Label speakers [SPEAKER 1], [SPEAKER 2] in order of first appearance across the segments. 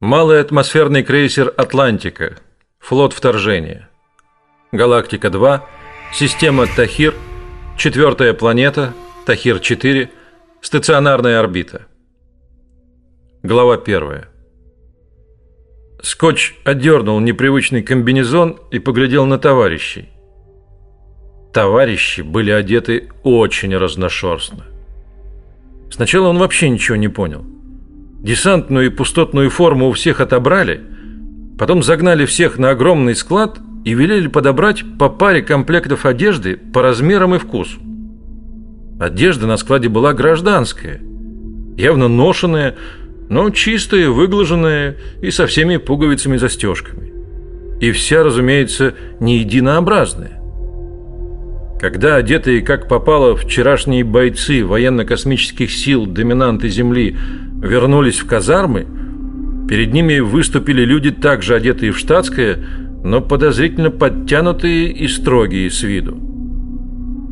[SPEAKER 1] Малый атмосферный крейсер «Атлантика», флот вторжения. Галактика-2, система Тахир, четвертая планета, Тахир-4, стационарная орбита. Глава первая. Скотч отдернул непривычный комбинезон и поглядел на товарищей. Товарищи были одеты очень разношерстно. Сначала он вообще ничего не понял. Десантную и пустотную форму у всех отобрали, потом загнали всех на огромный склад и велели подобрать по паре комплектов одежды по размерам и вкусу. Одежда на складе была гражданская, явно ношенная, но чистая, выглаженная и со всеми пуговицами-застежками. И вся, разумеется, не единообразная. Когда одетые как попало вчерашние бойцы военно-космических сил доминанты Земли вернулись в казармы, перед ними выступили люди, также одетые в штатское, но подозрительно подтянутые и строгие с виду.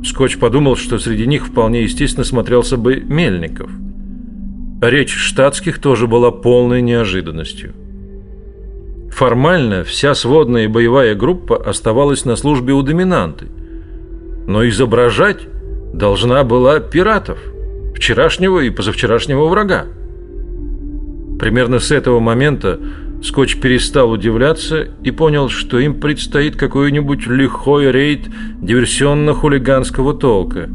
[SPEAKER 1] Скотч подумал, что среди них вполне естественно смотрелся бы Мельников. Речь штатских тоже была полной неожиданностью. Формально вся сводная боевая группа оставалась на службе у доминанты, но изображать должна была пиратов, вчерашнего и позавчерашнего врага. Примерно с этого момента Скотч перестал удивляться и понял, что им предстоит какой-нибудь лихой рейд диверсионно-хулиганского толка,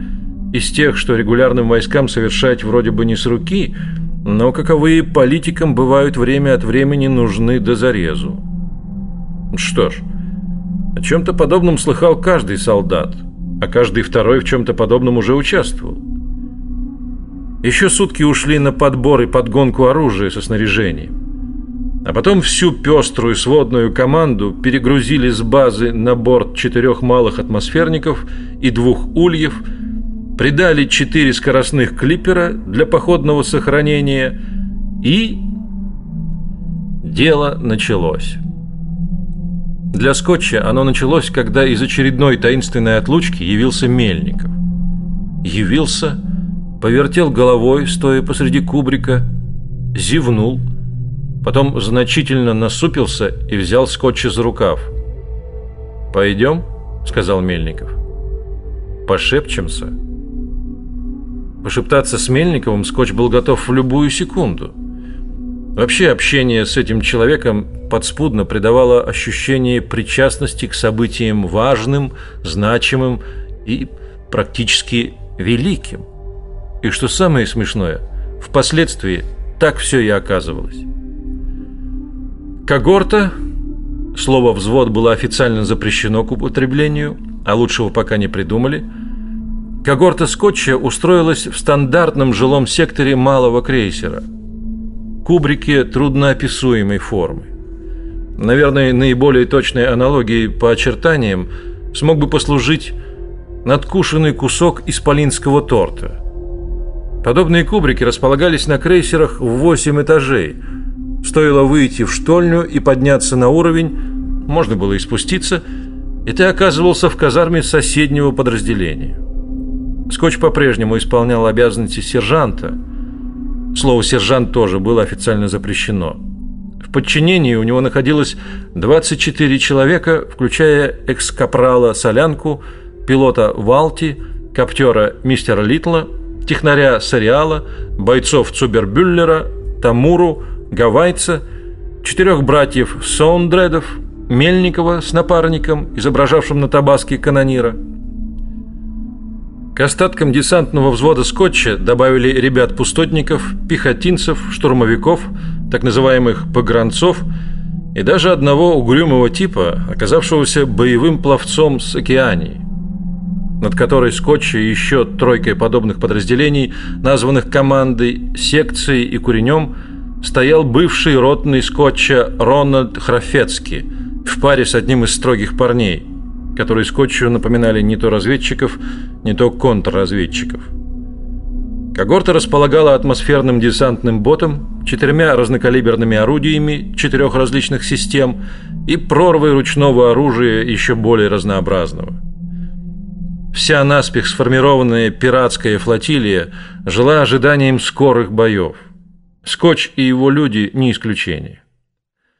[SPEAKER 1] из тех, что регулярным войскам совершать вроде бы не с руки, но каковые политикам бывают время от времени нужны до зарезу. Что ж, о чем-то подобном слыхал каждый солдат, а каждый второй в чем-то подобном уже участвовал. Еще сутки ушли на подбор и подгонку оружия со снаряжением. А потом всю пеструю сводную команду перегрузили с базы на борт четырех малых атмосферников и двух ульев, придали четыре скоростных клипера для походного сохранения и дело началось. Для Скотча оно началось, когда из очередной таинственной отлучки явился Мельников. Явился повертел головой, стоя посреди кубрика, зевнул, потом значительно насупился и взял скотча за рукав. «Пойдем?» – сказал Мельников. «Пошепчемся?» Пошептаться с Мельниковым скотч был готов в любую секунду. Вообще общение с этим человеком подспудно придавало ощущение причастности к событиям важным, значимым и практически великим. И что самое смешное, впоследствии так все и оказывалось. Когорта, слово «взвод» было официально запрещено к употреблению, а лучшего пока не придумали, когорта скотча устроилась в стандартном жилом секторе малого крейсера. Кубрики трудноописуемой формы. Наверное, наиболее точной аналогией по очертаниям смог бы послужить надкушенный кусок исполинского торта – Подобные кубрики располагались на крейсерах в 8 этажей. Стоило выйти в штольню и подняться на уровень, можно было и спуститься, и ты оказывался в казарме соседнего подразделения. Скотч по-прежнему исполнял обязанности сержанта. Слово «сержант» тоже было официально запрещено. В подчинении у него находилось 24 человека, включая экс-капрала Солянку, пилота Валти, коптера мистера Литла, технаря Сариала, бойцов Цубербюллера, Тамуру, Гавайца, четырех братьев Соундредов, Мельникова с напарником, изображавшим на табаске канонира. К остаткам десантного взвода скотча добавили ребят-пустотников, пехотинцев, штурмовиков, так называемых погранцов и даже одного угрюмого типа, оказавшегося боевым пловцом с океании над которой Скотч и еще тройкой подобных подразделений, названных командой, секцией и куренем, стоял бывший ротный Скотча Рональд Храфецкий в паре с одним из строгих парней, которые Скотчу напоминали не то разведчиков, не то контрразведчиков. Когорта располагала атмосферным десантным ботом, четырьмя разнокалиберными орудиями четырех различных систем и прорвой ручного оружия еще более разнообразного. Вся наспех сформированная пиратская флотилия жила ожиданием скорых боев. Скотч и его люди не исключение.